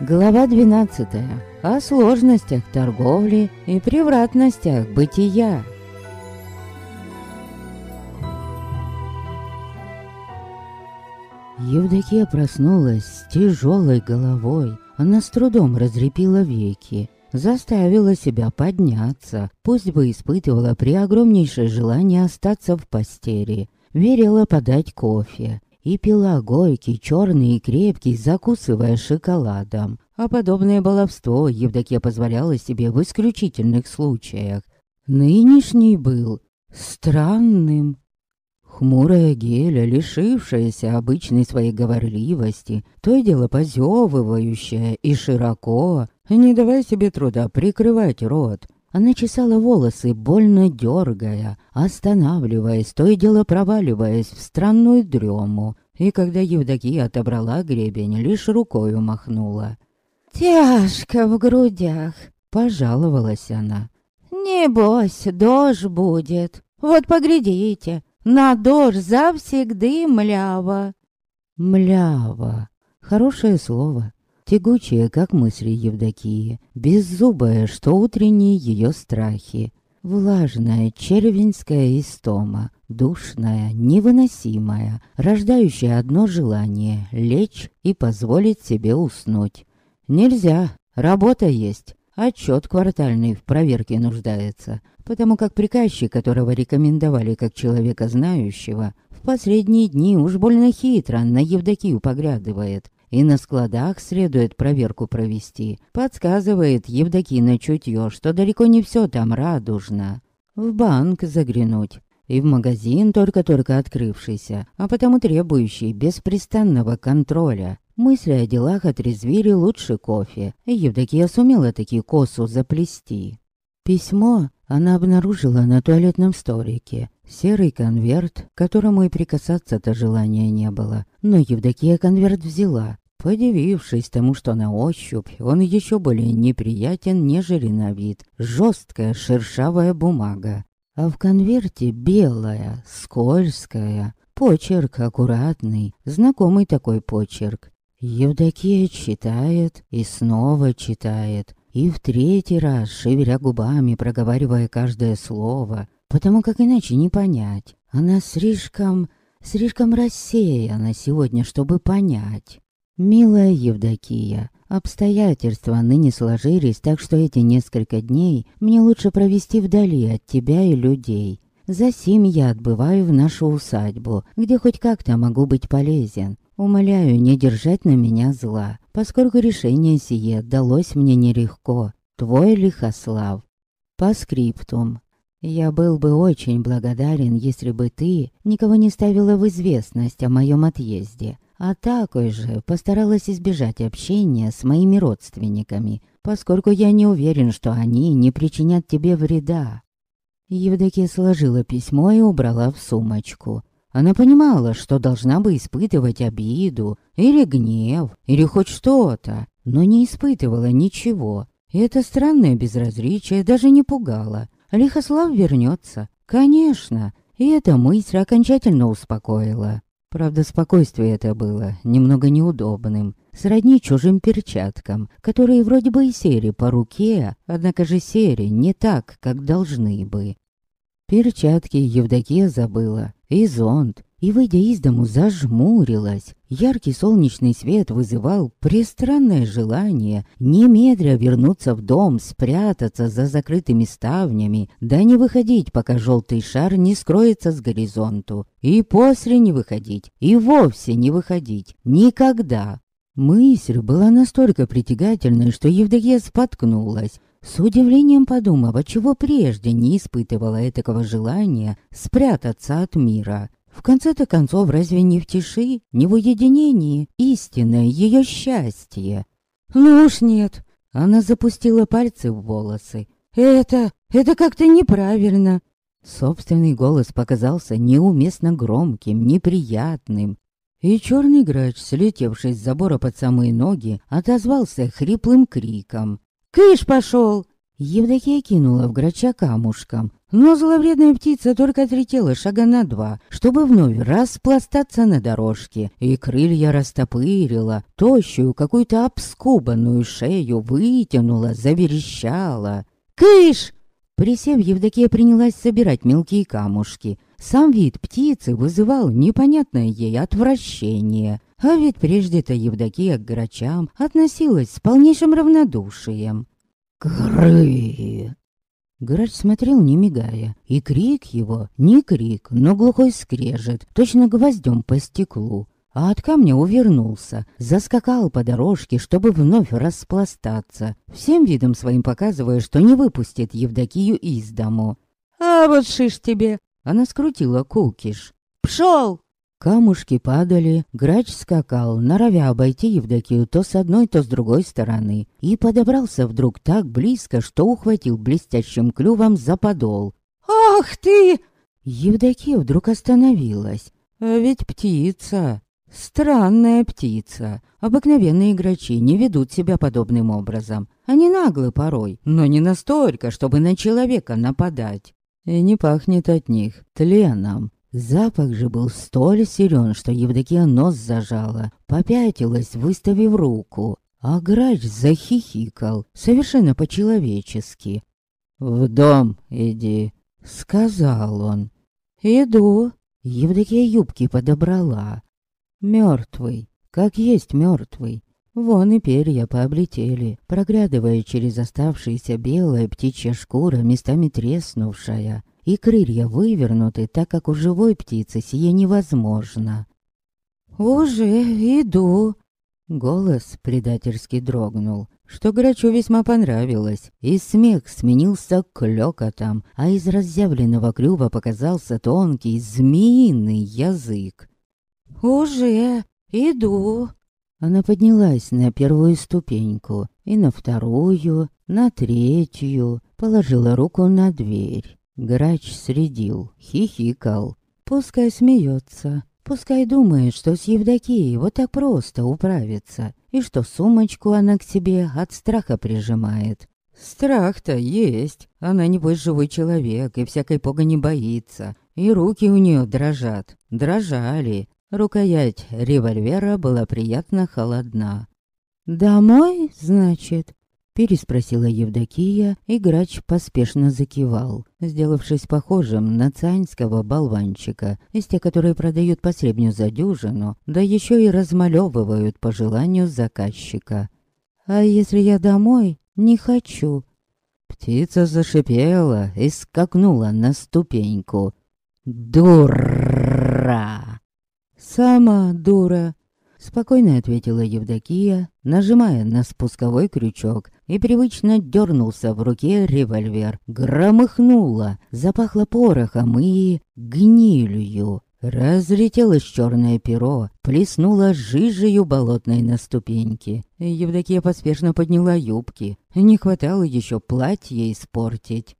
Глава 12. О сложностях торговли и превратностях бытия. Евдокия проснулась с тяжелой головой. Она с трудом разрепила веки, заставила себя подняться, пусть бы испытывала при огромнейшее желание остаться в постели. Верила подать кофе и пила горький, черный и крепкий, закусывая шоколадом. А подобное баловство Евдокия позволяла себе в исключительных случаях. Нынешний был странным. Хмурая Геля, лишившаяся обычной своей говорливости, то и дело позевывающая и широко, не давая себе труда прикрывать рот, она чесала волосы, больно дергая, останавливаясь, то и дело проваливаясь в странную дрему. И когда Евдокия отобрала гребень, лишь рукою махнула. «Тяжко в грудях», — пожаловалась она. «Небось, дождь будет. Вот поглядите, на дождь завсегды млява». «Млява» — хорошее слово тягучая, как мысли Евдокии, беззубая, что утренние ее страхи, влажная, червенская истома, душная, невыносимая, рождающая одно желание — лечь и позволить себе уснуть. Нельзя, работа есть, отчет квартальный в проверке нуждается, потому как приказчик, которого рекомендовали как человека знающего, в последние дни уж больно хитро на Евдокию поглядывает, и на складах следует проверку провести. Подсказывает Евдокина чутье, что далеко не все там радужно. В банк заглянуть. И в магазин, только-только открывшийся, а потому требующий беспрестанного контроля. Мысли о делах отрезвили лучше кофе, и Евдокия сумела таки косу заплести. Письмо она обнаружила на туалетном столике. Серый конверт, к которому и прикасаться-то желания не было. Но Евдокия конверт взяла, Подивившись тому, что на ощупь он еще более неприятен, нежели на вид. Жесткая шершавая бумага. А в конверте белая, скользкая. Почерк аккуратный, знакомый такой почерк. Евдокия читает и снова читает. И в третий раз, шевеля губами, проговаривая каждое слово. Потому как иначе не понять. Она слишком, слишком рассеяна сегодня, чтобы понять. «Милая Евдокия, обстоятельства ныне сложились, так что эти несколько дней мне лучше провести вдали от тебя и людей. Засим я отбываю в нашу усадьбу, где хоть как-то могу быть полезен. Умоляю не держать на меня зла, поскольку решение сие далось мне нелегко. Твой Лихослав. По скриптум. Я был бы очень благодарен, если бы ты никого не ставила в известность о моем отъезде а такой же постаралась избежать общения с моими родственниками, поскольку я не уверен, что они не причинят тебе вреда. Евдокия сложила письмо и убрала в сумочку. Она понимала, что должна бы испытывать обиду, или гнев, или хоть что-то, но не испытывала ничего. И это странное безразличие даже не пугало. Лихослав вернется, конечно, и эта мысль окончательно успокоила. Правда, спокойствие это было немного неудобным, сродни чужим перчаткам, которые вроде бы и сери по руке, однако же сери не так, как должны бы. Перчатки Евдокия забыла, и зонт, и, выйдя из дому, зажмурилась. Яркий солнечный свет вызывал пристранное желание немедля вернуться в дом, спрятаться за закрытыми ставнями, да не выходить, пока желтый шар не скроется с горизонту. И после не выходить, и вовсе не выходить. Никогда. Мысль была настолько притягательной, что Евдокия споткнулась. С удивлением подумав, чего прежде не испытывала этакого желания спрятаться от мира. В конце-то концов, разве не в тиши, не в уединении истинное ее счастье? Ну уж нет. Она запустила пальцы в волосы. Это, это как-то неправильно. Собственный голос показался неуместно громким, неприятным. И черный грач, слетевший с забора под самые ноги, отозвался хриплым криком. «Кыш пошел!» Евдокия кинула в грача камушком, но зловредная птица только отлетела шага на два, чтобы вновь распластаться на дорожке, и крылья растопырила, тощую какую-то обскубанную шею вытянула, заверещала. «Кыш!» Присев, Евдокия принялась собирать мелкие камушки. Сам вид птицы вызывал непонятное ей отвращение. А ведь прежде-то Евдокия к грачам относилась с полнейшим равнодушием. «Кры!» Грач смотрел, не мигая, и крик его, не крик, но глухой скрежет, точно гвоздем по стеклу. А от камня увернулся, заскакал по дорожке, чтобы вновь распластаться, всем видом своим показывая, что не выпустит Евдокию из дому. «А вот шиш тебе!» Она скрутила кукиш. «Пшел!» Камушки падали, грач скакал, норовя обойти Евдокию то с одной, то с другой стороны, и подобрался вдруг так близко, что ухватил блестящим клювом за подол. «Ах ты!» Евдокия вдруг остановилась. «А ведь птица!» Странная птица. Обыкновенные грачи не ведут себя подобным образом. Они наглы порой, но не настолько, чтобы на человека нападать. И не пахнет от них тленом. Запах же был столь силен, что Евдокия нос зажала, попятилась, выставив руку. А грач захихикал, совершенно по-человечески. «В дом иди», — сказал он. «Иду». Евдокия юбки подобрала. Мертвый, как есть мертвый. Вон и перья пооблетели, проглядывая через оставшиеся белая птичья шкура, местами треснувшая и крылья вывернуты, так как у живой птицы сие невозможно. «Уже иду!» Голос предательски дрогнул, что Грачу весьма понравилось, и смех сменился клёкотом, а из разъявленного клюва показался тонкий змеиный язык. «Уже иду!» Она поднялась на первую ступеньку, и на вторую, на третью, положила руку на дверь. Грач средил, хихикал. Пускай смеется, пускай думает, что с Евдокией вот так просто управится, и что сумочку она к себе от страха прижимает. Страх-то есть, она небось живой человек и всякой погони боится, и руки у нее дрожат, дрожали. Рукоять револьвера была приятно холодна. «Домой, значит?» Переспросила Евдокия, и грач поспешно закивал, сделавшись похожим на цаньского болванчика, из тех, которые продают по сребню за дюжину, да еще и размалевывают по желанию заказчика. «А если я домой? Не хочу». Птица зашипела и скакнула на ступеньку. «Дура!» «Сама дура!» Спокойно ответила Евдокия, нажимая на спусковой крючок, и привычно дернулся в руке револьвер. Громыхнуло, запахло порохом и гнилью. Разлетелось черное перо, плеснуло жижею болотной на ступеньке. Евдокия поспешно подняла юбки. Не хватало еще платье испортить.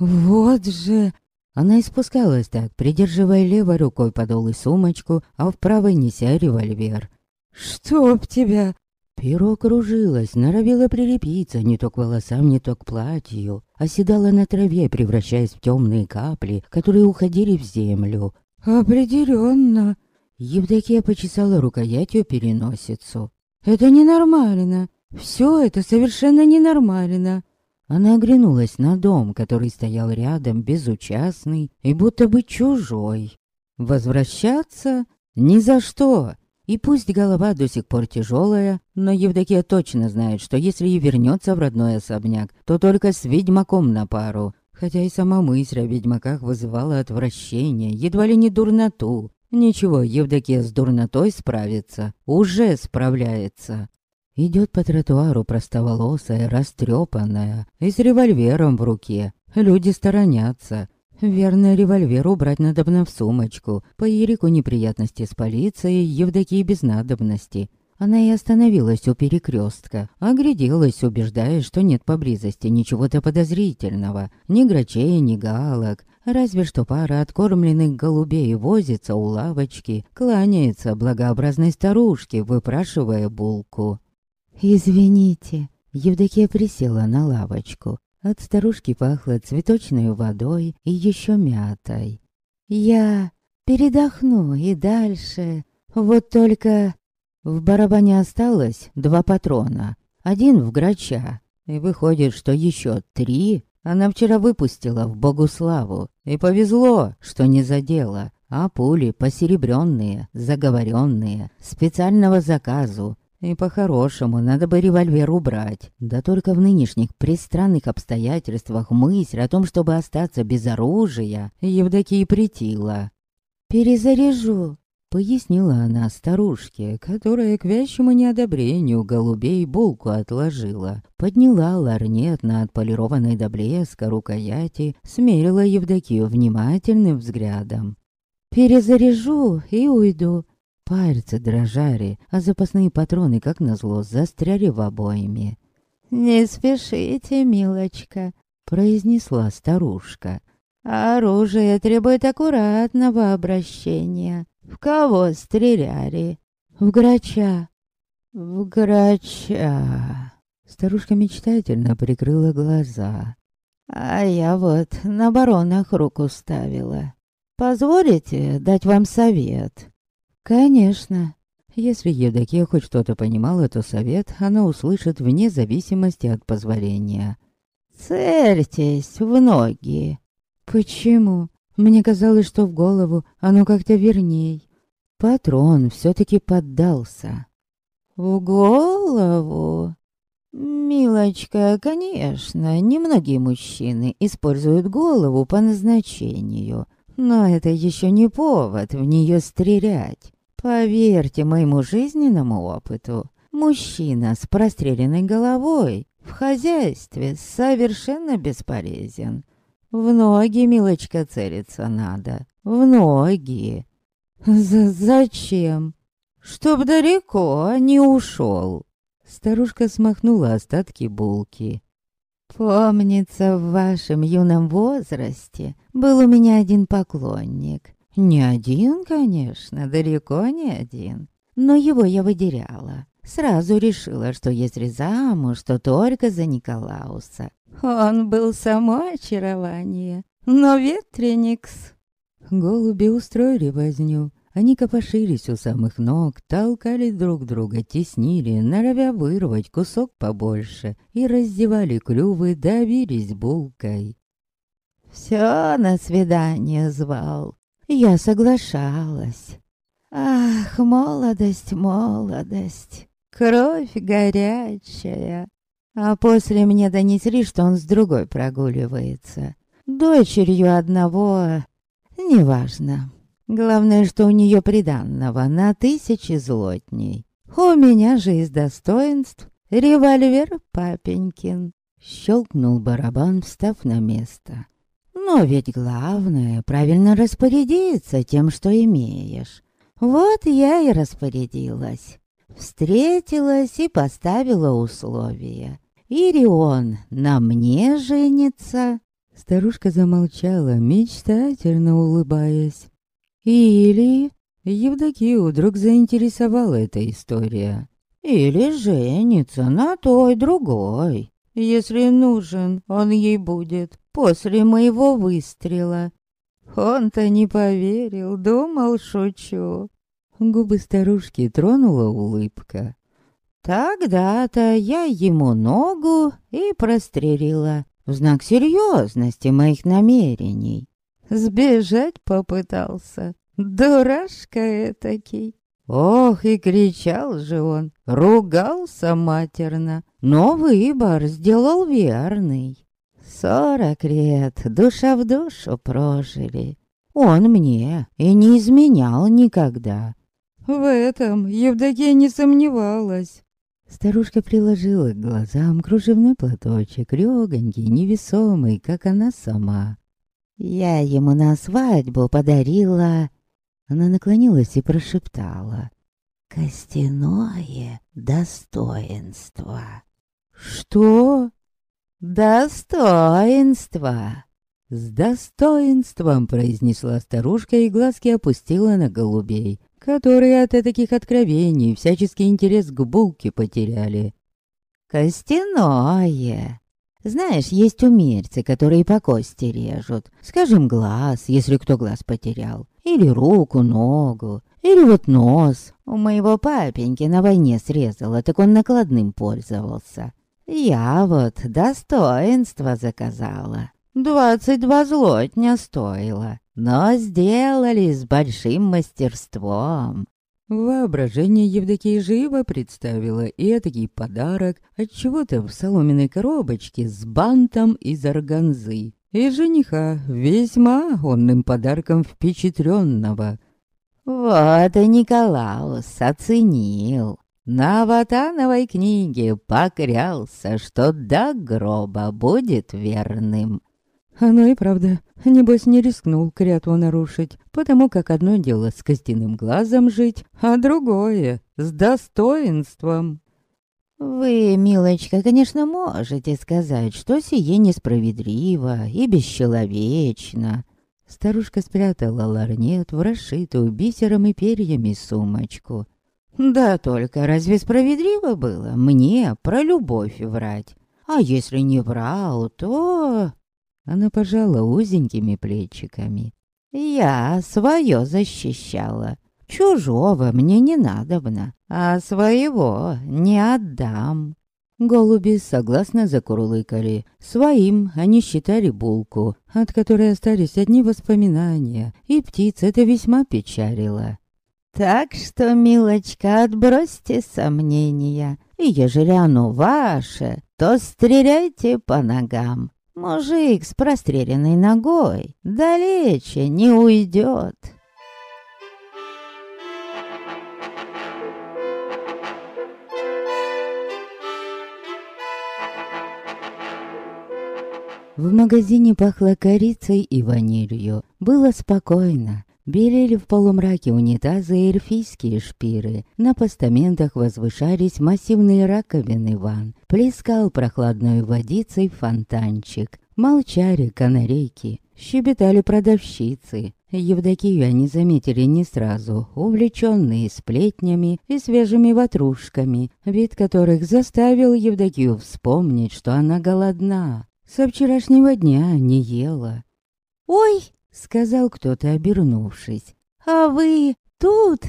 «Вот же!» Она испускалась так, придерживая левой рукой подол и сумочку, а в правой неся револьвер. «Чтоб тебя!» Перо кружилось, норовило прилепиться не то к волосам, не то к платью, оседало на траве, превращаясь в темные капли, которые уходили в землю. «Определенно!» Евдокия почесала рукоятью переносицу. «Это ненормально! Все это совершенно ненормально!» Она оглянулась на дом, который стоял рядом, безучастный и будто бы чужой. Возвращаться? Ни за что! И пусть голова до сих пор тяжелая, но Евдокия точно знает, что если и вернется в родной особняк, то только с ведьмаком на пару. Хотя и сама мысль о ведьмаках вызывала отвращение, едва ли не дурноту. Ничего, Евдокия с дурнотой справится, уже справляется. Идет по тротуару простоволосая, растрепанная, и с револьвером в руке. Люди сторонятся. Верно, револьвер убрать надо в сумочку. По Ерику неприятности с полицией, Евдокии без надобности. Она и остановилась у перекрестка, огляделась, убеждаясь, что нет поблизости ничего-то подозрительного. Ни грачей, ни галок. Разве что пара откормленных голубей возится у лавочки, кланяется благообразной старушке, выпрашивая булку. «Извините». Евдокия присела на лавочку. От старушки пахло цветочной водой и еще мятой. Я передохну и дальше. Вот только в барабане осталось два патрона. Один в грача. И выходит, что еще три она вчера выпустила в Богуславу. И повезло, что не задела. А пули посеребренные, заговоренные, специального заказу. И по-хорошему надо бы револьвер убрать. Да только в нынешних пристранных обстоятельствах мысль о том, чтобы остаться без оружия, Евдокии притила. «Перезаряжу», — пояснила она старушке, которая к вящему неодобрению голубей булку отложила. Подняла ларнет на отполированной до блеска рукояти, смерила Евдокию внимательным взглядом. «Перезаряжу и уйду. Пальцы дрожали, а запасные патроны, как назло, застряли в обойме. «Не спешите, милочка», — произнесла старушка. «Оружие требует аккуратного обращения. В кого стреляли?» «В грача». «В грача». Старушка мечтательно прикрыла глаза. «А я вот на баронах руку ставила. Позволите дать вам совет?» Конечно. Если Евдокия хоть что-то понимала, то совет она услышит вне зависимости от позволения. «Цельтесь в ноги!» «Почему?» Мне казалось, что в голову оно как-то верней. Патрон все-таки поддался. «В голову?» «Милочка, конечно, немногие мужчины используют голову по назначению, но это еще не повод в нее стрелять. Поверьте моему жизненному опыту, мужчина с простреленной головой в хозяйстве совершенно бесполезен. В ноги, милочка, целиться надо. В ноги. З зачем? Чтоб далеко не ушел. Старушка смахнула остатки булки. Помнится, в вашем юном возрасте был у меня один поклонник. Не один, конечно, далеко не один. Но его я выделяла. Сразу решила, что если замуж, то только за Николауса. Он был само очарование, но ветреникс. Голуби устроили возню. Они копошились у самых ног, толкали друг друга, теснили, норовя вырвать кусок побольше, и раздевали клювы, давились булкой. Все на свидание звал, я соглашалась. Ах, молодость, молодость, кровь горячая. А после мне донесли, что он с другой прогуливается. Дочерью одного... Неважно. Главное, что у нее приданного на тысячи злотней. У меня же из достоинств револьвер папенькин. Щелкнул барабан, встав на место. Но ведь главное правильно распорядиться тем, что имеешь. Вот я и распорядилась. Встретилась и поставила условия. Ирион на мне женится. Старушка замолчала, мечтательно улыбаясь. Или... Евдокию вдруг заинтересовала эта история. Или женится на той другой. Если нужен, он ей будет после моего выстрела. Он-то не поверил, думал, шучу. Губы старушки тронула улыбка. Тогда-то я ему ногу и прострелила в знак серьезности моих намерений. Сбежать попытался, дурашка этакий. Ох, и кричал же он, ругался матерно, но выбор сделал верный. Сорок лет душа в душу прожили. Он мне и не изменял никогда. В этом Евдокия не сомневалась. Старушка приложила к глазам кружевной платочек, легонький, невесомый, как она сама. Я ему на свадьбу подарила она наклонилась и прошептала. «Костяное достоинство». «Что?» «Достоинство!» С достоинством произнесла старушка и глазки опустила на голубей, которые от таких откровений всяческий интерес к булке потеряли. «Костяное! Знаешь, есть умельцы, которые по кости режут. Скажем, глаз, если кто глаз потерял. Или руку, ногу. Или вот нос. У моего папеньки на войне срезало, так он накладным пользовался. Я вот достоинство заказала. Двадцать два злотня стоило, но сделали с большим мастерством. Воображение Евдокии живо представило этакий подарок от чего-то в соломенной коробочке с бантом из органзы. И жениха весьма онным подарком впечатленного. Вот и Николаус оценил. На Ватановой книге покрялся, что до гроба будет верным. Оно и правда, небось не рискнул клятву нарушить, потому как одно дело с костяным глазом жить, а другое — с достоинством. Вы, милочка, конечно, можете сказать, что сие несправедливо и бесчеловечно. Старушка спрятала ларнет в расшитую бисером и перьями сумочку. Да только разве справедливо было мне про любовь врать? А если не врал, то... Она пожала узенькими плечиками. «Я свое защищала. Чужого мне не надобно, а своего не отдам». Голуби согласно закурлыкали. Своим они считали булку, от которой остались одни воспоминания, и птиц это весьма печалило. «Так что, милочка, отбросьте сомнения, и ежели оно ваше, то стреляйте по ногам. Мужик с простреленной ногой далече не уйдет. В магазине пахло корицей и ванилью. Было спокойно. Белели в полумраке унитазы и эльфийские шпиры. На постаментах возвышались массивные раковины ванн. Плескал прохладной водицей фонтанчик. Молчали канарейки. Щебетали продавщицы. Евдокию они заметили не сразу, увлеченные сплетнями и свежими ватрушками, вид которых заставил Евдокию вспомнить, что она голодна. Со вчерашнего дня не ела. «Ой!» Сказал кто-то, обернувшись. «А вы тут?»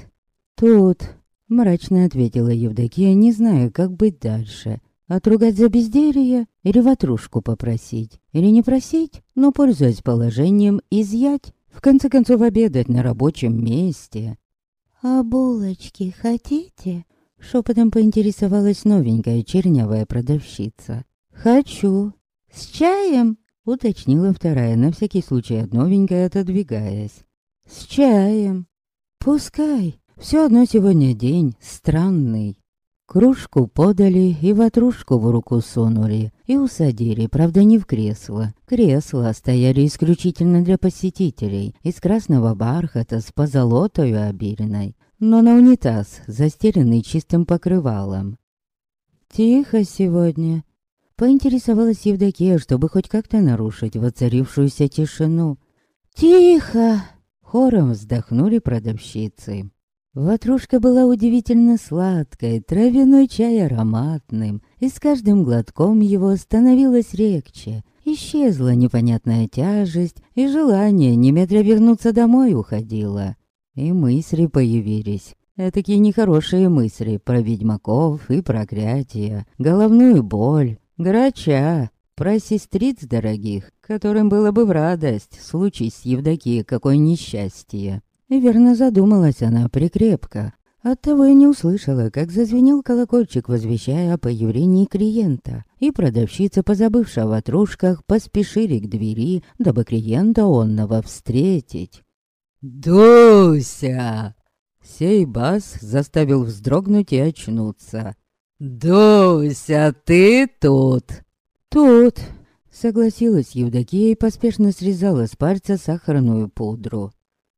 «Тут», — мрачно ответила Евдокия, не зная, как быть дальше. Отругать за безделье или ватрушку попросить? Или не просить, но, пользуясь положением, изъять? В конце концов, обедать на рабочем месте. «А булочки хотите?» Шепотом поинтересовалась новенькая чернявая продавщица. «Хочу». «С чаем?» Уточнила вторая, на всякий случай от новенькой отодвигаясь. «С чаем». «Пускай. Все одно сегодня день странный». Кружку подали и ватрушку в руку сунули. И усадили, правда, не в кресло. Кресла стояли исключительно для посетителей. Из красного бархата с позолотою обильной. Но на унитаз, застеленный чистым покрывалом. «Тихо сегодня», Поинтересовалась Евдокия, чтобы хоть как-то нарушить воцарившуюся тишину. «Тихо!» — хором вздохнули продавщицы. Ватрушка была удивительно сладкой, травяной чай ароматным, и с каждым глотком его становилось легче. Исчезла непонятная тяжесть, и желание немедля вернуться домой уходило. И мысли появились. Этакие нехорошие мысли про ведьмаков и проклятия, головную боль, Грача, про сестриц дорогих, которым было бы в радость, случись с Евдокией какое несчастье. Верно задумалась она прикрепко. Оттого и не услышала, как зазвенел колокольчик, возвещая о появлении клиента. И продавщица, позабывшая о ватрушках, поспешили к двери, дабы клиента онного встретить. «Дуся!» Сей бас заставил вздрогнуть и очнуться. «Дуся, ты тут?» «Тут», — согласилась Евдокия и поспешно срезала с пальца сахарную пудру.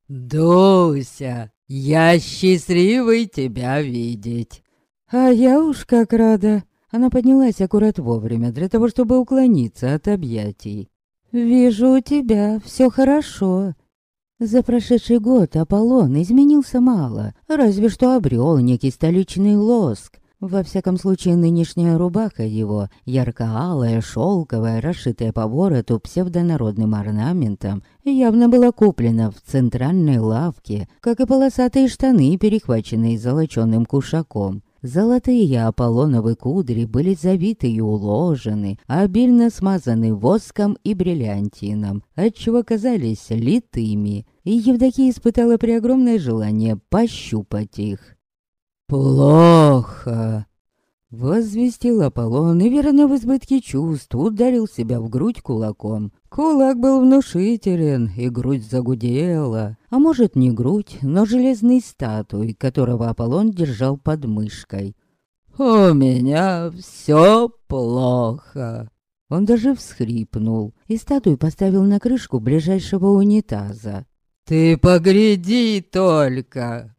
«Дуся, я счастливый тебя видеть!» «А я уж как рада!» Она поднялась аккурат вовремя для того, чтобы уклониться от объятий. «Вижу, у тебя все хорошо». За прошедший год Аполлон изменился мало, разве что обрел некий столичный лоск, Во всяком случае, нынешняя рубаха его, ярко-алая, шелковая, расшитая по вороту псевдонародным орнаментом, явно была куплена в центральной лавке, как и полосатые штаны, перехваченные золоченым кушаком. Золотые Аполлоновы кудри были завиты и уложены, обильно смазаны воском и бриллиантином, отчего казались литыми, и Евдокия испытала преогромное желание пощупать их. «Плохо!» Возвестил Аполлон и, верно в избытке чувств, ударил себя в грудь кулаком. Кулак был внушителен, и грудь загудела. А может, не грудь, но железный статуй, которого Аполлон держал под мышкой. «У меня все плохо!» Он даже всхрипнул, и статую поставил на крышку ближайшего унитаза. «Ты погляди только!»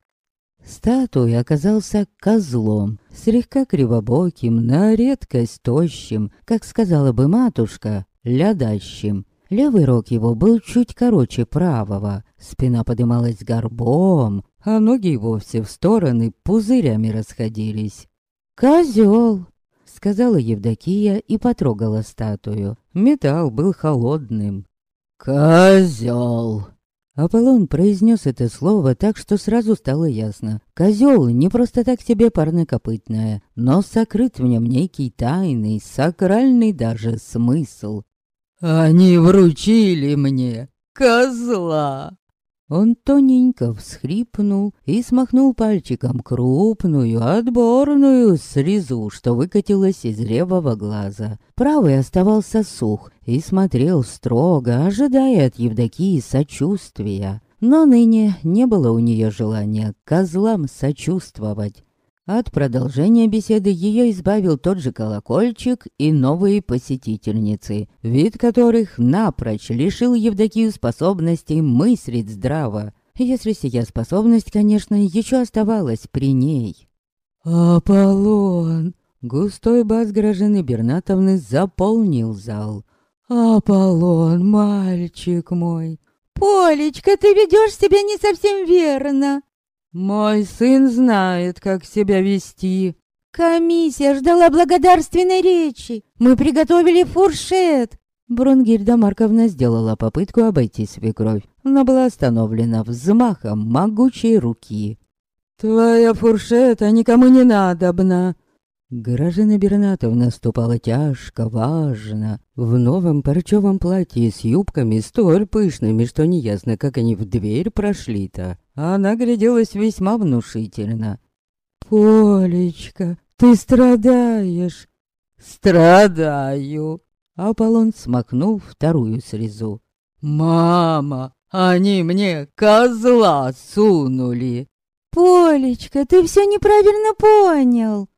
Статуй оказался козлом, слегка кривобоким, на редкость тощим, как сказала бы матушка, лядащим. Левый рог его был чуть короче правого, спина подымалась горбом, а ноги и вовсе в стороны пузырями расходились. «Козёл!» — сказала Евдокия и потрогала статую. Металл был холодным. «Козёл!» Аполлон произнес это слово так, что сразу стало ясно. Козел не просто так себе парнокопытная, но сокрыт в нем некий тайный, сакральный даже смысл. «Они вручили мне козла!» Он тоненько всхрипнул и смахнул пальчиком крупную, отборную срезу, что выкатилась из левого глаза. Правый оставался сух и смотрел строго, ожидая от Евдокии сочувствия. Но ныне не было у нее желания козлам сочувствовать. От продолжения беседы ее избавил тот же колокольчик и новые посетительницы, вид которых напрочь лишил Евдокию способности мыслить здраво, если сия способность, конечно, еще оставалась при ней. «Аполлон!» Густой бас Грожины Бернатовны заполнил зал. «Аполлон, мальчик мой!» «Полечка, ты ведешь себя не совсем верно!» Мой сын знает, как себя вести. Комиссия ждала благодарственной речи. Мы приготовили фуршет. Брунгильда Марковна сделала попытку обойти свекровь, но была остановлена взмахом могучей руки. «Твоя фуршета никому не надобна!» Гражина Бернатовна ступала тяжко, важно, в новом парчевом платье с юбками столь пышными, что неясно, как они в дверь прошли-то. Она гляделась весьма внушительно. «Полечка, ты страдаешь!» «Страдаю!» Аполлон смахнул вторую срезу. «Мама, они мне козла сунули!» «Полечка, ты все неправильно понял!»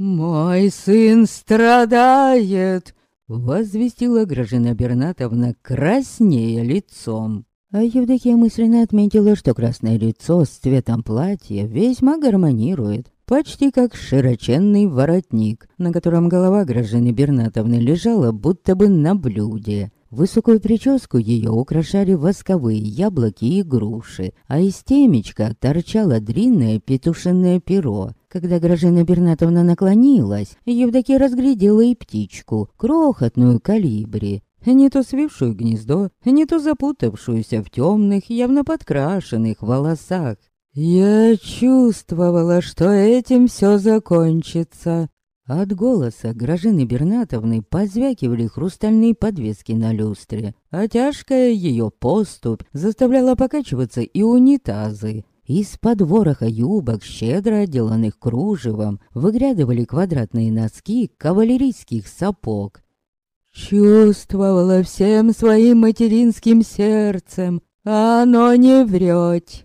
«Мой сын страдает!» Возвестила Гражина Бернатовна краснея лицом. А Евдокия мысленно отметила, что красное лицо с цветом платья весьма гармонирует, почти как широченный воротник, на котором голова Гражины Бернатовны лежала будто бы на блюде. Высокую прическу ее украшали восковые яблоки и груши, а из темечка торчало длинное петушиное перо. Когда Гражина Бернатовна наклонилась, Евдокия разглядела и птичку, крохотную калибри, не то свившую гнездо, не то запутавшуюся в темных, явно подкрашенных волосах. Я чувствовала, что этим все закончится. От голоса Гражины Бернатовны позвякивали хрустальные подвески на люстре, а тяжкая ее поступь заставляла покачиваться и унитазы. Из-под вороха юбок, щедро отделанных кружевом, выглядывали квадратные носки кавалерийских сапог. Чувствовала всем своим материнским сердцем, а оно не врет.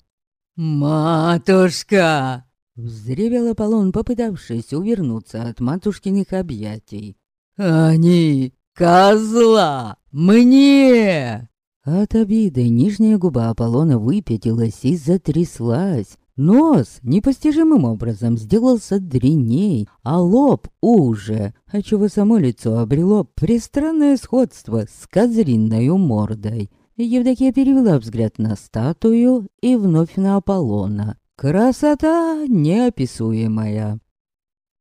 «Матушка!» Взревел Аполлон, попытавшись увернуться от матушкиных объятий. «Они козла! Мне!» От обиды нижняя губа Аполлона выпятилась и затряслась. Нос непостижимым образом сделался дреней, а лоб уже, отчего само лицо обрело пристранное сходство с козринной мордой. Евдокия перевела взгляд на статую и вновь на Аполлона. Красота неописуемая.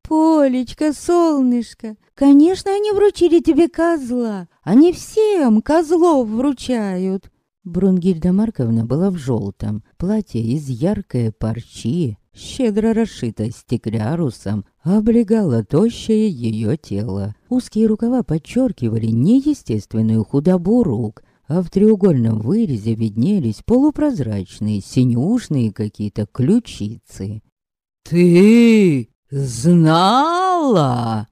Полечка, солнышко, конечно, они вручили тебе козла. Они всем козлов вручают. Брунгильда Марковна была в желтом, платье из яркой парчи, щедро расшито стеклярусом, облегало тощее ее тело. Узкие рукава подчеркивали неестественную худобу рук, а в треугольном вырезе виднелись полупрозрачные, синюшные какие-то ключицы. «Ты знала?»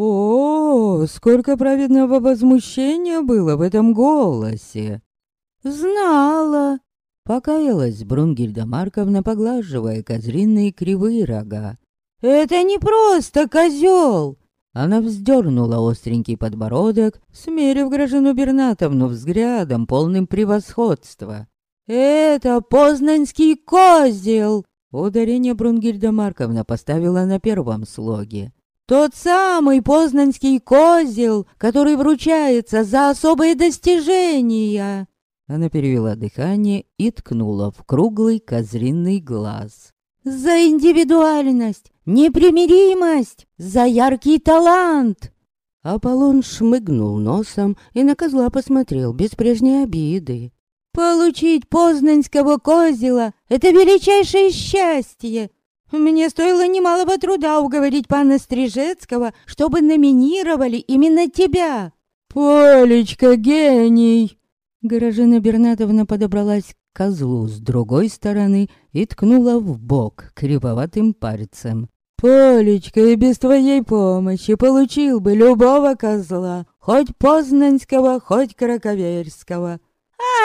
О, сколько праведного возмущения было в этом голосе! Знала, покаялась Брунгильда Марковна, поглаживая козриные кривые рога. Это не просто козел. Она вздернула остренький подбородок, смерив Гражину Бернатовну взглядом, полным превосходства. «Это познанский козел!» Ударение Брунгильда Марковна поставила на первом слоге. «Тот самый познанский козел, который вручается за особые достижения!» Она перевела дыхание и ткнула в круглый козринный глаз. «За индивидуальность, непримиримость, за яркий талант!» Аполлон шмыгнул носом и на козла посмотрел без прежней обиды. «Получить познанского козела — это величайшее счастье! Мне стоило немалого труда уговорить пана Стрижецкого, чтобы номинировали именно тебя!» «Полечка, гений!» Горожина Бернатовна подобралась к козлу с другой стороны и ткнула в бок кривоватым пальцем. «Полечка, и без твоей помощи получил бы любого козла, хоть познанского, хоть краковерского».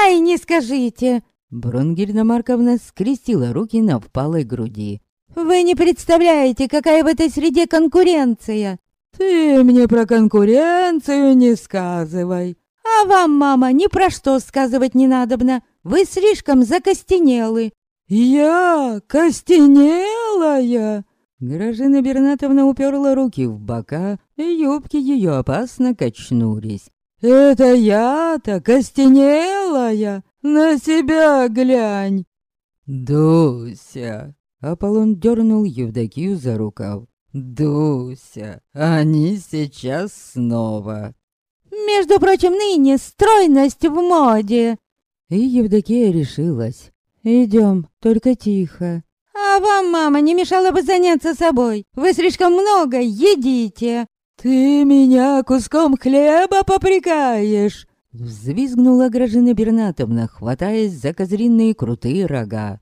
«Ай, не скажите!» Брунгельна Марковна скрестила руки на впалой груди. «Вы не представляете, какая в этой среде конкуренция!» «Ты мне про конкуренцию не сказывай!» А вам, мама, ни про что сказывать не надобно. Вы слишком закостенелы. Я костенелая? Гражина Бернатовна уперла руки в бока, и юбки ее опасно качнулись. «Это я-то костенелая? На себя глянь!» «Дуся!» Аполлон дернул Евдокию за рукав. «Дуся, они сейчас снова!» Между прочим, ныне стройность в моде. И Евдокия решилась. Идем, только тихо. А вам, мама, не мешало бы заняться собой. Вы слишком много едите. Ты меня куском хлеба попрекаешь. Взвизгнула Гражина Бернатовна, хватаясь за козринные крутые рога.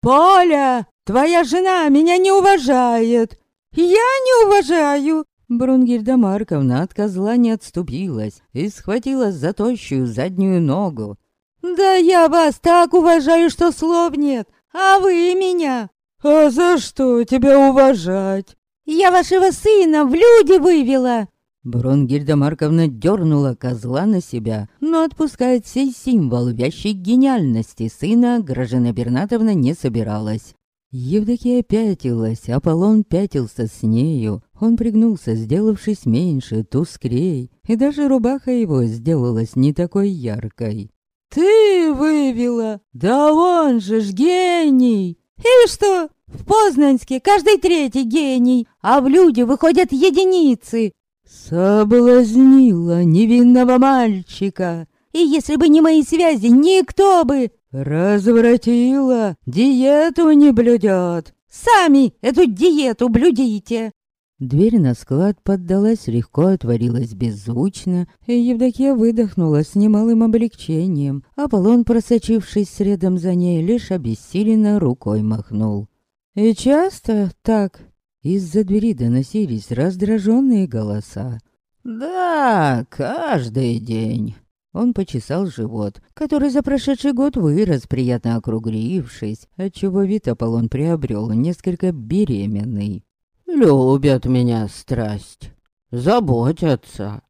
«Поля, твоя жена меня не уважает!» «Я не уважаю! Брунгильда Марковна от козла не отступилась и схватила за тощую заднюю ногу. «Да я вас так уважаю, что слов нет, а вы меня!» «А за что тебя уважать?» «Я вашего сына в люди вывела!» Брунгильда Марковна дернула козла на себя, но отпускать сей символ вящей гениальности сына Гражина Бернатовна не собиралась. Евдокия пятилась, Аполлон пятился с нею. Он пригнулся, сделавшись меньше, тускрей, и даже рубаха его сделалась не такой яркой. «Ты вывела? Да он же ж гений!» «И что? В Познанске каждый третий гений, а в люди выходят единицы!» «Соблазнила невинного мальчика!» «И если бы не мои связи, никто бы...» «Развратила, диету не блюдет!» «Сами эту диету блюдите!» Дверь на склад поддалась, легко отворилась беззвучно, и Евдокия выдохнула с немалым облегчением. Аполлон, просочившись средом за ней, лишь обессиленно рукой махнул. «И часто так?» Из-за двери доносились раздраженные голоса. «Да, каждый день». Он почесал живот, который за прошедший год вырос, приятно округлившись, отчего вид Аполлон приобрел несколько беременный. «Любят меня страсть, заботятся».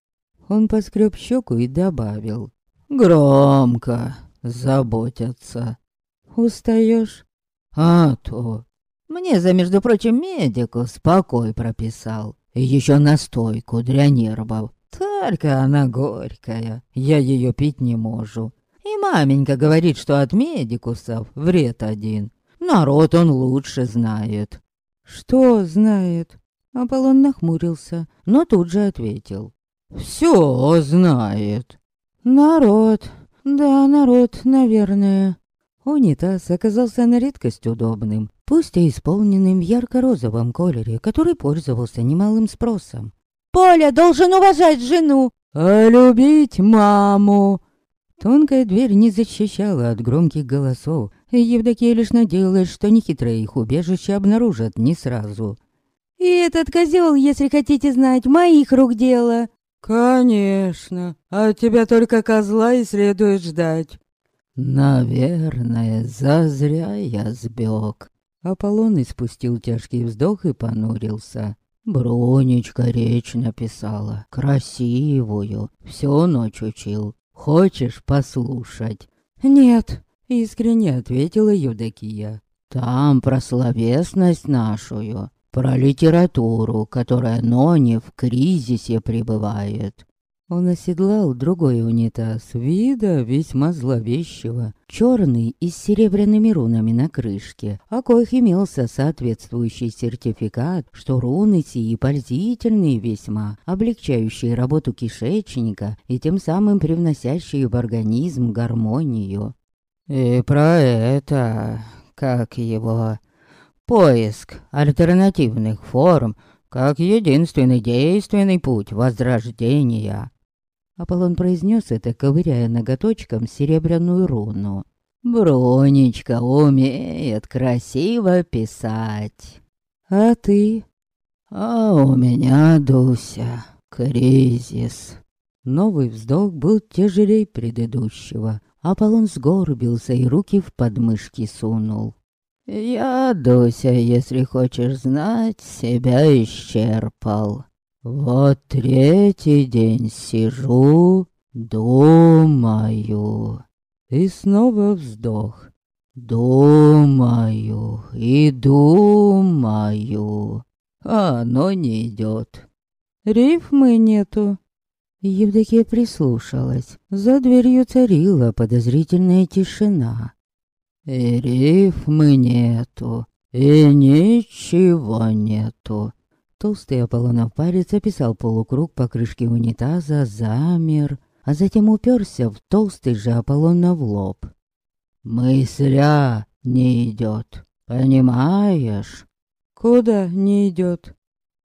Он поскреб щеку и добавил. «Громко заботятся». «Устаешь?» «А то». Мне за, между прочим, медику спокой прописал. И еще настойку для нервов. Только она горькая, я ее пить не могу. И маменька говорит, что от медикусов вред один. Народ он лучше знает. Что знает? Аполлон нахмурился, но тут же ответил. «Все знает». «Народ. Да, народ, наверное». Унитаз оказался на редкость удобным, пусть и исполненным в ярко-розовом колере, который пользовался немалым спросом. «Поля должен уважать жену!» «А любить маму!» Тонкая дверь не защищала от громких голосов, и Евдокия лишь надеялась, что нехитрое их убежище обнаружат не сразу. «И этот козел, если хотите знать, моих рук дело!» «Конечно, от тебя только козла и следует ждать». «Наверное, зазря я сбег». Аполлон испустил тяжкий вздох и понурился. Бронечка речь написала, красивую, всю ночь учил. Хочешь послушать? Нет, искренне ответила Юдакия. Там про словесность нашу, про литературу, которая ноне в кризисе пребывает. Он оседлал другой унитаз, вида весьма зловещего, черный и с серебряными рунами на крышке, о коих имелся соответствующий сертификат, что руны сии пользительные весьма, облегчающие работу кишечника и тем самым привносящие в организм гармонию. И про это, как его, поиск альтернативных форм, как единственный действенный путь возрождения. Аполлон произнес это, ковыряя ноготочком серебряную руну. «Бронечка умеет красиво писать. А ты?» «А у меня, Дуся, кризис». Новый вздох был тяжелей предыдущего. Аполлон сгорбился и руки в подмышки сунул. «Я, Дуся, если хочешь знать, себя исчерпал. Вот третий день сижу, думаю. И снова вздох. Думаю и думаю. А оно не идет. Рифмы нету. Евдокия прислушалась. За дверью царила подозрительная тишина. И рифмы нету, и ничего нету. Толстый Аполлонов палец описал полукруг по крышке унитаза, замер, а затем уперся в толстый же Аполлонов лоб. «Мысля не идет, понимаешь?» «Куда не идет?»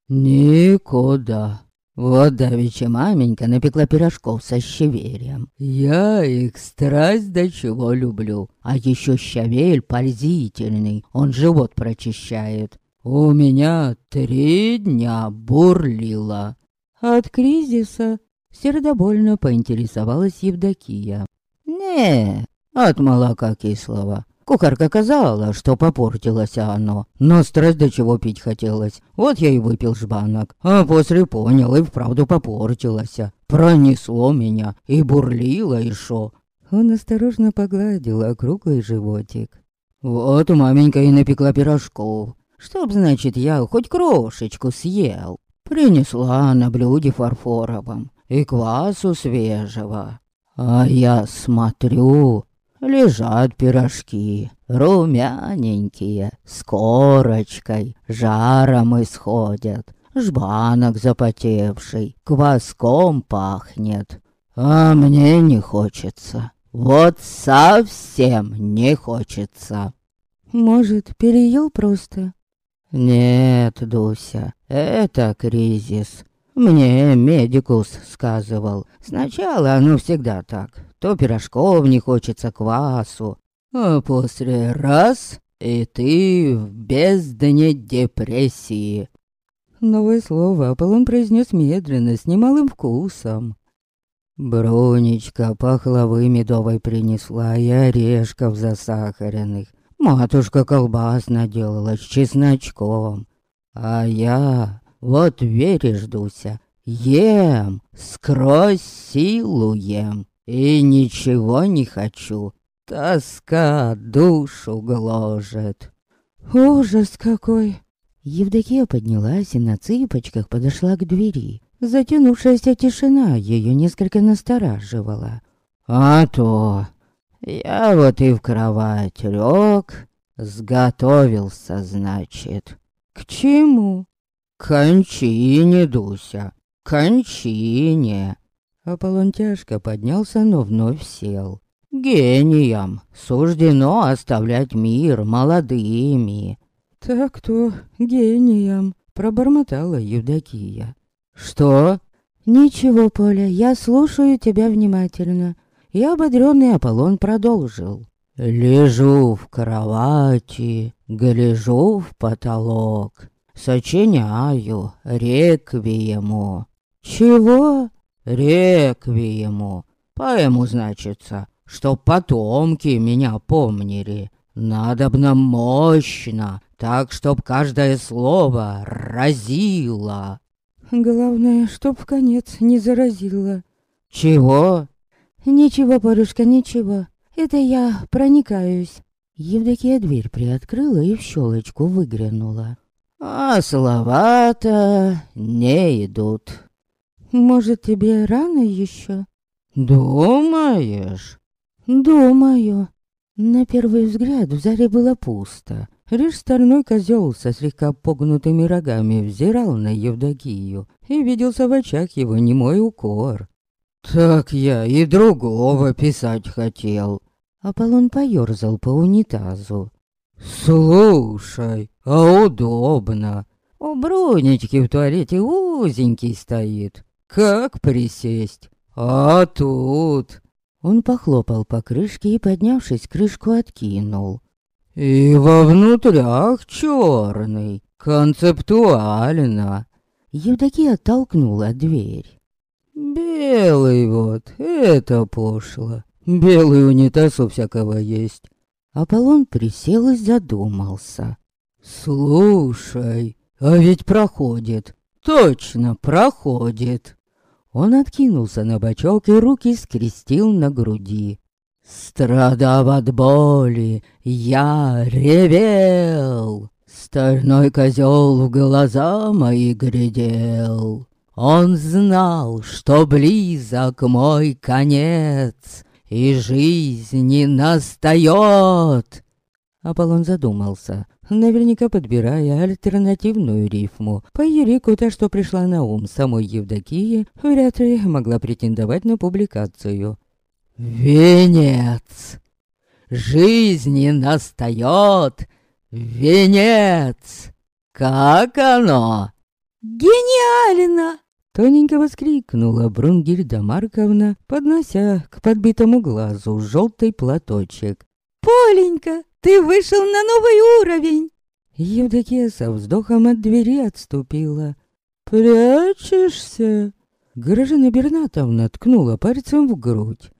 «Никуда. Вот давеча маменька напекла пирожков со щаверем. Я их страсть до чего люблю. А еще щавель пользительный, он живот прочищает. У меня три дня бурлило. От кризиса сердобольно поинтересовалась Евдокия. Не, от молока кислого. Кухарка казала, что попортилось оно, но страсть до чего пить хотелось. Вот я и выпил жбанок, а после понял, и вправду попортилось. Пронесло меня, и бурлило, и шо. Он осторожно погладил округлый животик. Вот маменька и напекла пирожков. Чтоб, значит, я хоть крошечку съел. Принесла на блюде фарфоровом и квасу свежего. А я смотрю, лежат пирожки, румяненькие, с корочкой, жаром исходят. Жбанок запотевший, кваском пахнет. А мне не хочется. Вот совсем не хочется. Может, переел просто? «Нет, Дуся, это кризис. Мне медикус сказывал. Сначала оно всегда так. То пирожков не хочется квасу, а после раз — и ты в бездне депрессии». Новое слово Аполлон произнес медленно, с немалым вкусом. Бронечка пахлавы медовой принесла и орешков засахаренных. Матушка колбас наделала с чесночком. А я, вот веришь, Дуся, ем, скрозь силу ем. И ничего не хочу. Тоска душу гложет. Ужас какой! Евдокия поднялась и на цыпочках подошла к двери. Затянувшаяся тишина ее несколько настораживала. «А то я вот и в кровать лег, сготовился, значит. К чему? кончине, Дуся, кончине. Аполлон тяжко поднялся, но вновь сел. Гениям суждено оставлять мир молодыми. Так-то гениям, пробормотала Евдокия. Что? Ничего, Поля, я слушаю тебя внимательно. И ободренный Аполлон продолжил. Лежу в кровати, гляжу в потолок, сочиняю реквиему. Чего? Реквиему. Поэму, значится, чтоб потомки меня помнили. Надобно мощно, так, чтоб каждое слово разило. Главное, чтоб в конец не заразило. Чего? Ничего, Полюшка, ничего. Это я проникаюсь. Евдокия дверь приоткрыла и в щелочку выглянула. А слова-то не идут. Может, тебе рано еще? Думаешь? Думаю. На первый взгляд в зале было пусто. Лишь стальной козел со слегка погнутыми рогами взирал на Евдокию, и виделся в очах его немой укор. «Так я и другого писать хотел». Аполлон поёрзал по унитазу. «Слушай, а удобно. У Бронечки в туалете узенький стоит. Как присесть? А тут...» Он похлопал по крышке и, поднявшись, крышку откинул. «И во внутрях черный, концептуально». Евдокия оттолкнула дверь. Белый вот, это пошло. Белый унитаз у всякого есть. Аполлон присел и задумался. Слушай, а ведь проходит. Точно проходит. Он откинулся на бочок и руки скрестил на груди. Страдав от боли, я ревел. Стальной козел в глаза мои глядел. Он знал, что близок мой конец, и жизни настает. Аполлон задумался, наверняка подбирая альтернативную рифму. По Ерику-то, что пришла на ум самой Евдокии, вряд ли могла претендовать на публикацию. «Венец! Жизни настает! Венец! Как оно?» «Гениально!» Тоненько воскликнула Брунгильда Марковна, поднося к подбитому глазу желтый платочек. «Поленька, ты вышел на новый уровень!» Евдокия со вздохом от двери отступила. «Прячешься?» Гражина Бернатовна ткнула пальцем в грудь.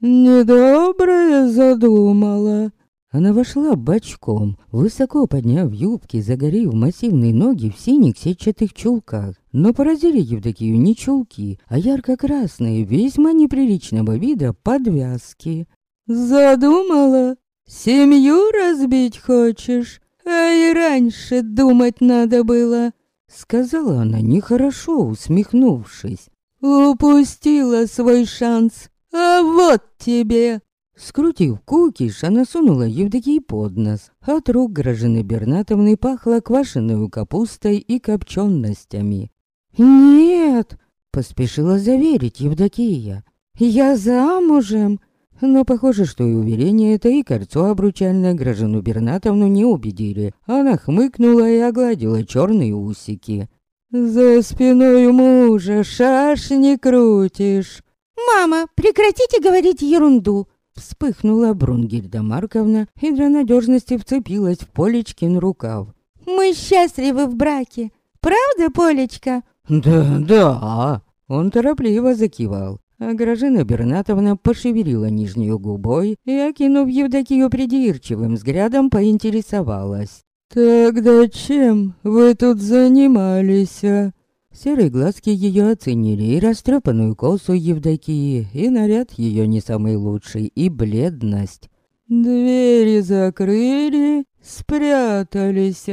«Недоброе задумала!» Она вошла бочком, высоко подняв юбки, загорев массивные ноги в синих сетчатых чулках. Но поразили Евдокию не чулки, а ярко-красные, весьма неприличного вида подвязки. «Задумала? Семью разбить хочешь? А и раньше думать надо было!» Сказала она нехорошо, усмехнувшись. «Упустила свой шанс, а вот тебе!» Скрутив кукиш, она сунула Евдокии под нос. От рук Гражины Бернатовны пахло квашеной капустой и копченостями. «Нет!» — поспешила заверить Евдокия. «Я замужем!» Но похоже, что и уверение это, и кольцо обручальное Гражину Бернатовну не убедили. Она хмыкнула и огладила черные усики. «За спиной мужа шашни крутишь!» «Мама, прекратите говорить ерунду!» Вспыхнула Брунгильда Марковна и для надежности вцепилась в Полечкин рукав. «Мы счастливы в браке. Правда, Полечка?» «Да, да!» Он торопливо закивал. А Гражина Бернатовна пошевелила нижнюю губой и, окинув Евдокию придирчивым взглядом, поинтересовалась. «Тогда чем вы тут занимались?» а?» Серые глазки ее оценили и растрепанную косу Евдокии, и наряд ее не самый лучший, и бледность. «Двери закрыли, спрятались.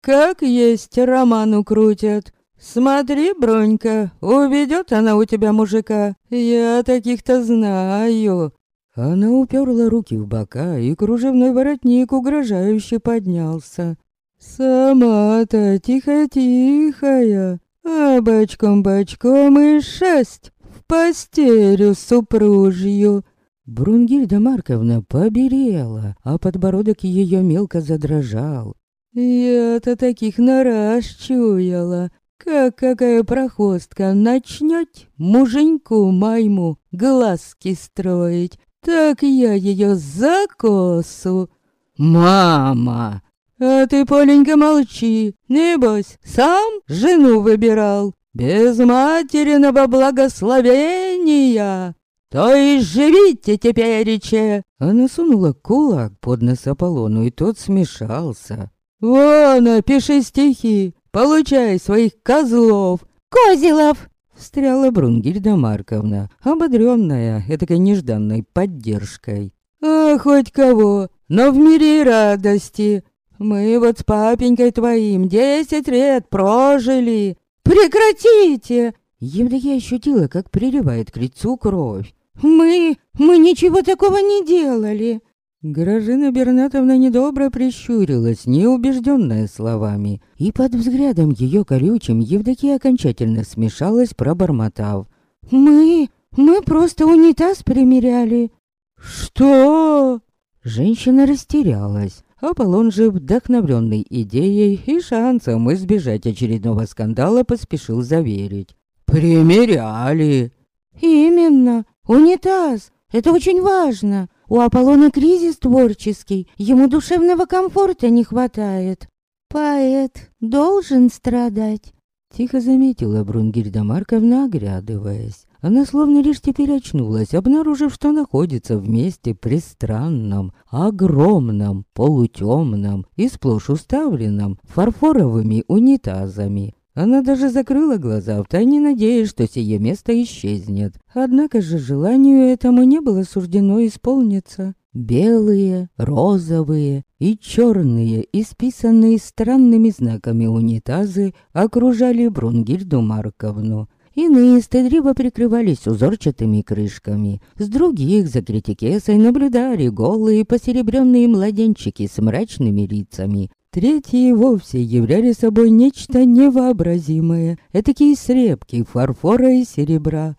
Как есть роману крутят. Смотри, Бронька, уведет она у тебя мужика. Я таких-то знаю». Она уперла руки в бока, и кружевной воротник угрожающе поднялся. Сама-то тихо-тихая, а бочком-бочком и шесть в постерю супружью. Брунгильда Марковна поберела, а подбородок ее мелко задрожал. Я-то таких нараж чуяла, как какая прохвостка начнет муженьку моему глазки строить, так я ее за косу. «Мама!» «А ты, Поленька, молчи. Небось, сам жену выбирал. Без материного благословения. То и живите теперече!» Она сунула кулак под нос Аполлону, и тот смешался. «Вон, пиши стихи, получай своих козлов!» «Козелов!» Встряла Брунгильда Марковна, ободренная этакой нежданной поддержкой. «А хоть кого, но в мире радости. Мы вот с папенькой твоим десять лет прожили. Прекратите!» Евдокия ощутила, как приливает к лицу кровь. «Мы... мы ничего такого не делали!» Гражина Бернатовна недобро прищурилась, неубежденная словами, и под взглядом ее колючим Евдокия окончательно смешалась, пробормотав. «Мы... мы просто унитаз примеряли». «Что?» Женщина растерялась. Аполлон же, вдохновленный идеей и шансом избежать очередного скандала, поспешил заверить. «Примеряли!» «Именно! Унитаз! Это очень важно! У Аполлона кризис творческий, ему душевного комфорта не хватает. Поэт должен страдать!» Тихо заметила Брунгильда Марковна, оглядываясь. Она словно лишь теперь очнулась, обнаружив, что находится в месте пристранном, огромном, полутемном и сплошь уставленном фарфоровыми унитазами. Она даже закрыла глаза, втайне надеясь, что сие место исчезнет. Однако же желанию этому не было суждено исполниться. Белые, розовые и черные, исписанные странными знаками унитазы, окружали Брунгильду Марковну. Иные стыдливо прикрывались узорчатыми крышками. С других за критикесой наблюдали голые посеребренные младенчики с мрачными лицами. Третьи вовсе являли собой нечто невообразимое, этакие сребки фарфора и серебра.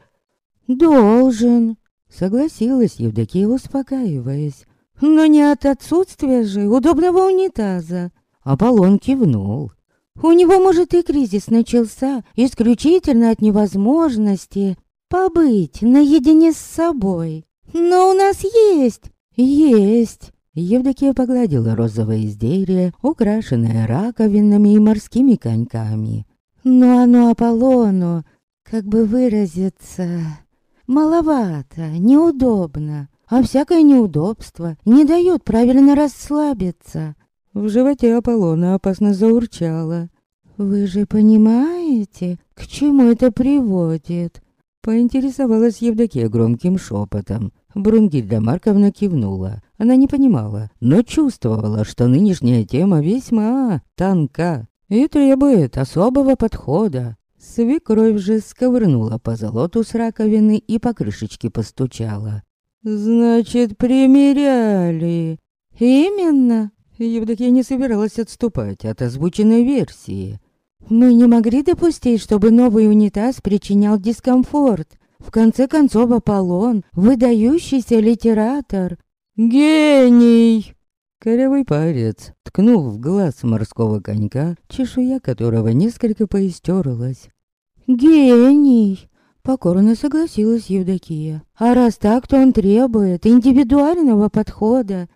«Должен», — согласилась Евдокия, успокаиваясь. «Но не от отсутствия же удобного унитаза». Аполлон кивнул. У него, может, и кризис начался исключительно от невозможности побыть наедине с собой. Но у нас есть, есть. Евдокия погладила розовое изделие, украшенное раковинами и морскими коньками. Но оно Аполлону, как бы выразиться, маловато, неудобно. А всякое неудобство не дает правильно расслабиться. В животе Аполлона опасно заурчало. «Вы же понимаете, к чему это приводит?» Поинтересовалась Евдокия громким шепотом. Брунгильда Марковна кивнула. Она не понимала, но чувствовала, что нынешняя тема весьма тонка и требует особого подхода. Свекровь же сковырнула по золоту с раковины и по крышечке постучала. «Значит, примеряли?» «Именно!» Евдокия не собиралась отступать от озвученной версии. «Мы не могли допустить, чтобы новый унитаз причинял дискомфорт. В конце концов, Аполлон — выдающийся литератор». «Гений!» Корявый парец ткнул в глаз морского конька, чешуя которого несколько поистерлась. «Гений!» — покорно согласилась Евдокия. «А раз так, то он требует индивидуального подхода.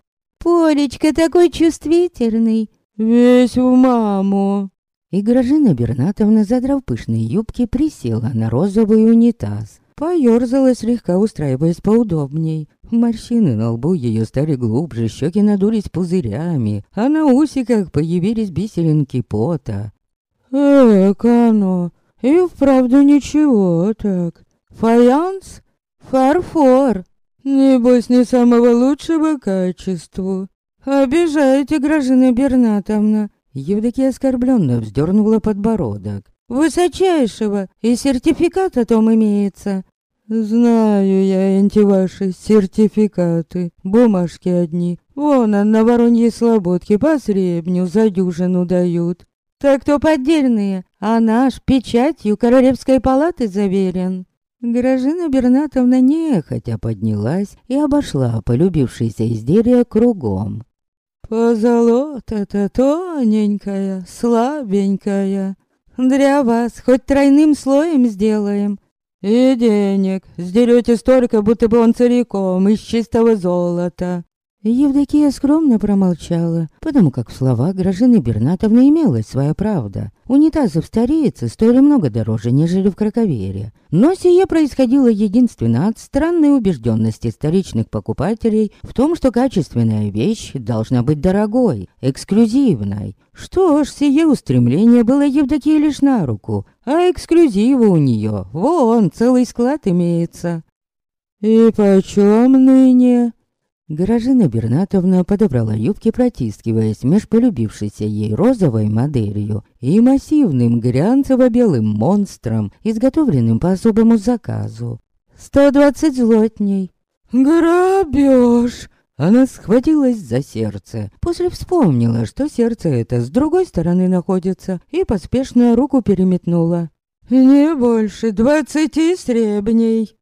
Полечка такой чувствительный. Весь в маму. И Гражина Бернатовна, задрав пышные юбки, присела на розовый унитаз. Поёрзала слегка, устраиваясь поудобней. Морщины на лбу ее стали глубже, щеки надулись пузырями, а на усиках появились бисеринки пота. «Эк, оно, и вправду ничего так. Фаянс? Фарфор. Небось, не самого лучшего качества. Обижаете, Гражина Бернатовна. Евдокия оскорбленно вздернула подбородок. Высочайшего, и сертификат о том имеется. Знаю я эти ваши сертификаты, бумажки одни, Вон он на Вороньей Слободке по сребню за дюжину дают. Так то поддельные, а наш печатью Королевской палаты заверен. Гражина Бернатовна нехотя поднялась и обошла полюбившееся изделие кругом. Позолота-то тоненькая, слабенькая. Для вас хоть тройным слоем сделаем. И денег сдерете столько, будто бы он целиком из чистого золота. Евдокия скромно промолчала, потому как в словах Гражины Бернатовны имелась своя правда. Унитазы в старице стоили много дороже, нежели в Краковере. Но сие происходило единственно от странной убежденности столичных покупателей в том, что качественная вещь должна быть дорогой, эксклюзивной. Что ж, сие устремление было Евдокии лишь на руку, а эксклюзива у нее, вон, целый склад имеется. «И почем ныне?» Гражина Бернатовна подобрала юбки, протискиваясь меж полюбившейся ей розовой моделью и массивным глянцево-белым монстром, изготовленным по особому заказу. «Сто двадцать злотней!» «Грабеж!» Она схватилась за сердце, после вспомнила, что сердце это с другой стороны находится, и поспешно руку переметнула. «Не больше двадцати сребней!»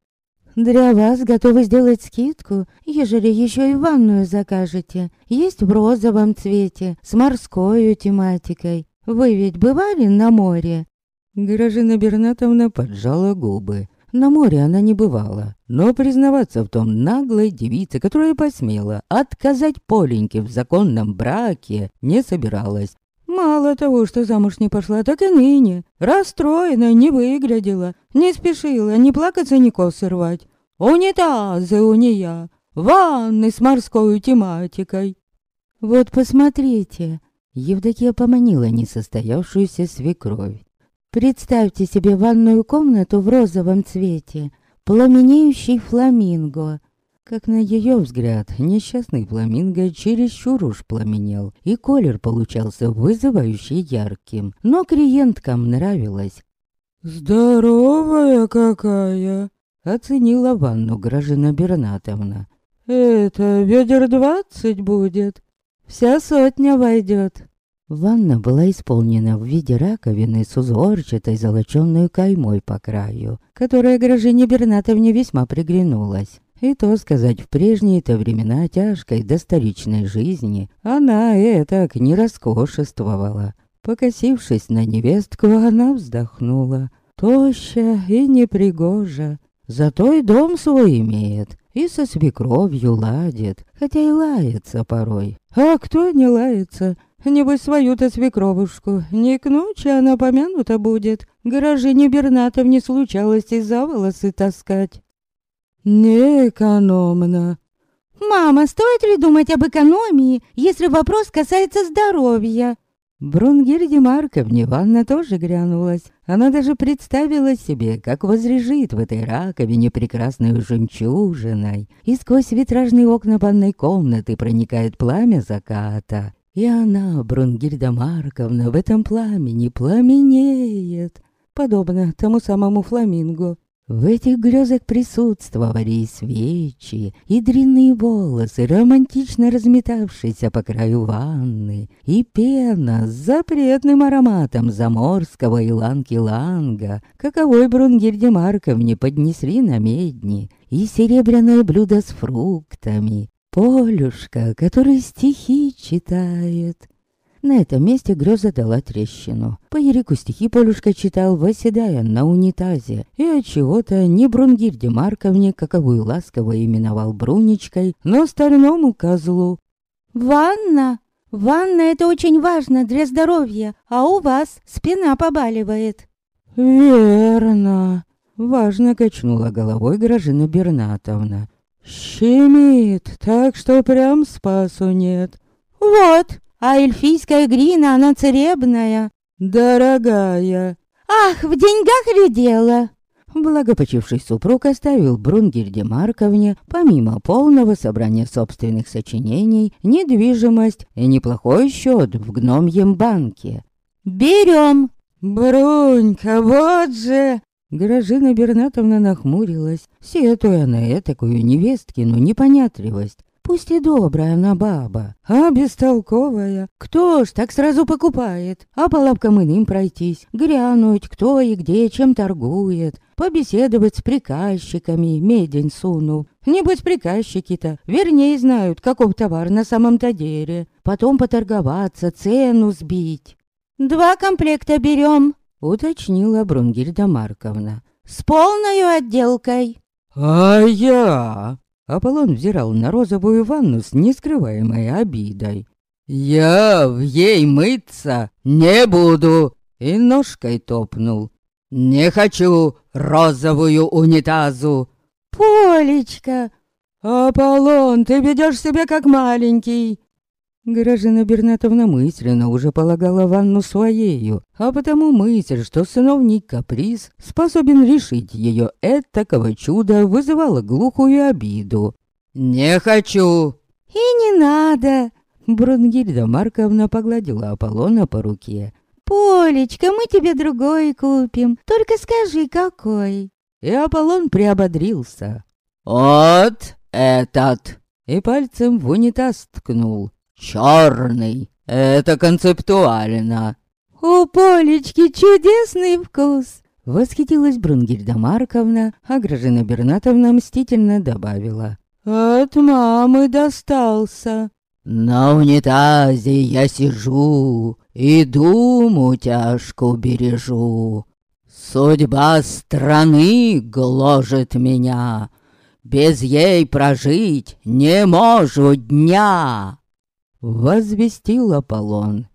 Для вас готовы сделать скидку, ежели еще и ванную закажете. Есть в розовом цвете, с морской тематикой. Вы ведь бывали на море?» Гражина Бернатовна поджала губы. На море она не бывала, но признаваться в том наглой девице, которая посмела отказать Поленьке в законном браке, не собиралась. Мало того, что замуж не пошла, так и ныне. Расстроена, не выглядела, не спешила ни плакаться, ни косы рвать. Унитазы у нее, ванны с морской тематикой. Вот посмотрите, Евдокия поманила несостоявшуюся свекровь. Представьте себе ванную комнату в розовом цвете, пламенеющий фламинго — как на ее взгляд, несчастный фламинго чересчур уж пламенел, и колер получался вызывающе ярким, но клиенткам нравилось. «Здоровая какая!» — оценила ванну Гражина Бернатовна. «Это ведер двадцать будет, вся сотня войдет». Ванна была исполнена в виде раковины с узорчатой золоченной каймой по краю, которая Гражине Бернатовне весьма приглянулась. И то сказать, в прежние-то времена тяжкой досторичной жизни она этак не роскошествовала. Покосившись на невестку, она вздохнула. Тоща и непригожа. Зато и дом свой имеет, и со свекровью ладит, хотя и лается порой. А кто не лается? Небось, свою-то свекровушку не к ночи она помянута будет. Гаражи не Бернатов не случалось и за волосы таскать. «Неэкономно». «Мама, стоит ли думать об экономии, если вопрос касается здоровья?» Брунгельде Марковне ванна тоже грянулась. Она даже представила себе, как возрежит в этой раковине прекрасной жемчужиной, и сквозь витражные окна ванной комнаты проникает пламя заката. И она, Брунгельда Марковна, в этом пламени пламенеет, подобно тому самому фламингу, в этих грезах присутствовали и свечи, и длинные волосы, романтично разметавшиеся по краю ванны, и пена с запретным ароматом заморского иланки-ланга, каковой Брунгельде Марковне поднесли на медни, и серебряное блюдо с фруктами, Полюшка, который стихи читает, на этом месте греза дала трещину. По Ерику стихи Полюшка читал, восседая на унитазе, и от чего то не Брунгильде Марковне, каковую ласково именовал Брунечкой, но стальному козлу. «Ванна! Ванна — это очень важно для здоровья, а у вас спина побаливает». «Верно!» — важно качнула головой Гражина Бернатовна. «Щемит, так что прям спасу нет». «Вот!» А эльфийская грина, она царебная. Дорогая. Ах, в деньгах ли дело? Благопочивший супруг оставил Брунгельде Марковне, помимо полного собрания собственных сочинений, недвижимость и неплохой счет в гномьем банке. «Берем!» «Брунька, вот же!» Гражина Бернатовна нахмурилась, сетуя на этакую невесткину непонятливость. Пусть и добрая она баба, а бестолковая. Кто ж так сразу покупает? А по лапкам иным пройтись, глянуть, кто и где чем торгует, побеседовать с приказчиками, медень сунул. Небось, приказчики-то вернее знают, каков товар на самом-то деле. Потом поторговаться, цену сбить. «Два комплекта берем», — уточнила Брунгильда Марковна. «С полной отделкой». «А я?» Аполлон взирал на розовую ванну с нескрываемой обидой. «Я в ей мыться не буду!» И ножкой топнул. «Не хочу розовую унитазу!» «Полечка!» «Аполлон, ты ведешь себя как маленький!» Гражина Бернатовна мысленно уже полагала ванну своею, а потому мысль, что сыновник каприз способен решить ее этакого чуда, вызывала глухую обиду. «Не хочу!» «И не надо!» Брунгильда Марковна погладила Аполлона по руке. «Полечка, мы тебе другой купим, только скажи, какой!» И Аполлон приободрился. «Вот этот!» И пальцем в унитаз ткнул. Черный. Это концептуально. У Полечки чудесный вкус. Восхитилась Брунгильда Марковна, а Гражина Бернатовна мстительно добавила. От мамы достался. На унитазе я сижу и думу тяжко бережу. Судьба страны гложет меня, без ей прожить не можу дня возвестил Аполлон.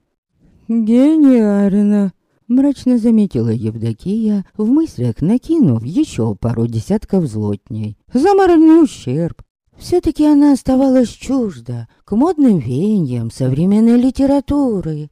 «Гениально!» — мрачно заметила Евдокия, в мыслях накинув еще пару десятков злотней. «За моральный ущерб!» Все-таки она оставалась чужда к модным веяниям современной литературы.